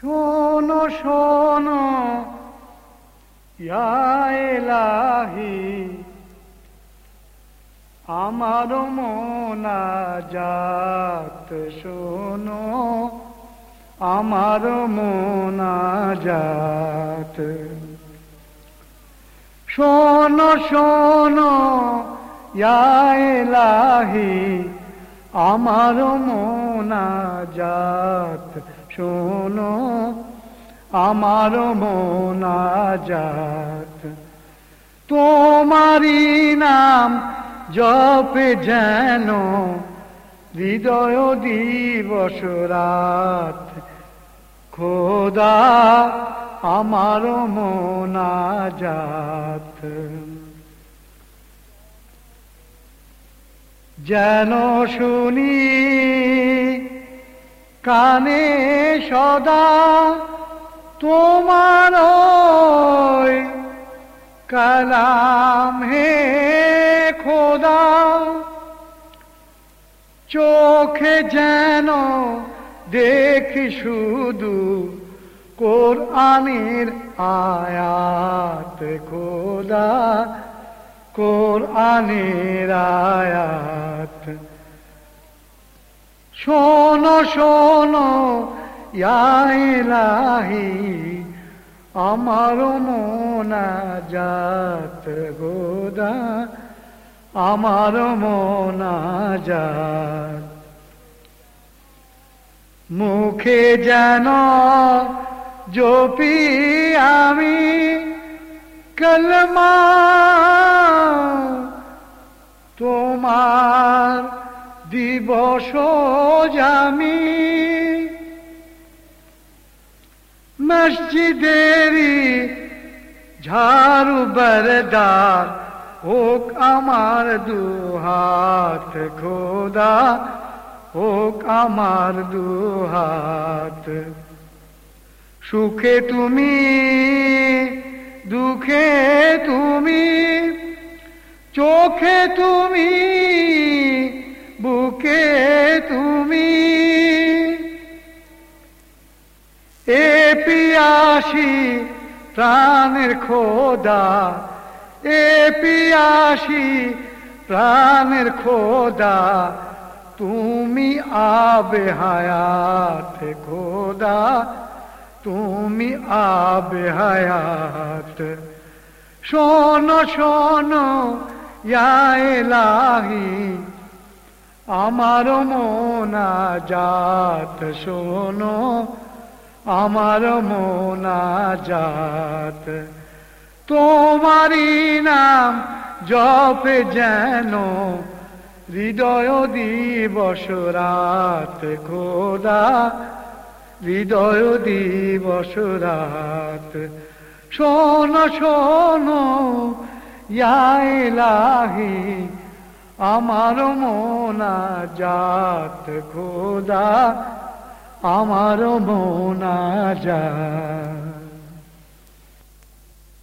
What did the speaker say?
শোনো শোনো এলাহি আমার মোনাজাত শোনো আমার মোনাজাত। শোনো শোনো ইয়া এলাহি আমার মোনাজাত শোনো আমার মোনাজাত তোমারি নাম জপে যেন হৃদয় দিবস রাত। খোদা আমার মোনাজাত যেন শুনি কানে সদা তোমার কালাম হে খোদা। চোখে যেন দেখি শুধু কোর কোরআনের আয়াত খোদা কোর কোরআনের আয়াত। শোনো শোনো ইলাহি আমার মোনাজাত গোদা, আমার মোনাজাত। মুখে যেন জপি আমি কলমা, তোমার দিবস জামি মসজিদেরি ঝাড়ু বরদার, হোক আমার দুহাত খোদা, হোক আমার দুহাত সুখে তুমি, দুঃখে তুমি, চোখে তুমি, বুকে তুমি পিয়াসি প্রাণের খোদা, এ পিয়াসি প্রাণের খোদা, তুমি আবে হায়াত খোদা, তুমি আবে হায়াত। শোনো শোনো ইলাহি আমার মোনাজাত শোনো আমার মোনাজাত। তোমারি নাম জপে যেন হৃদয় দিবস রাত খোদা, হৃদয় দিবস রাত। শোনো শোনো ইলাহি, আমার মোনা মোনাজাত খোদা। আমার মোনাজাত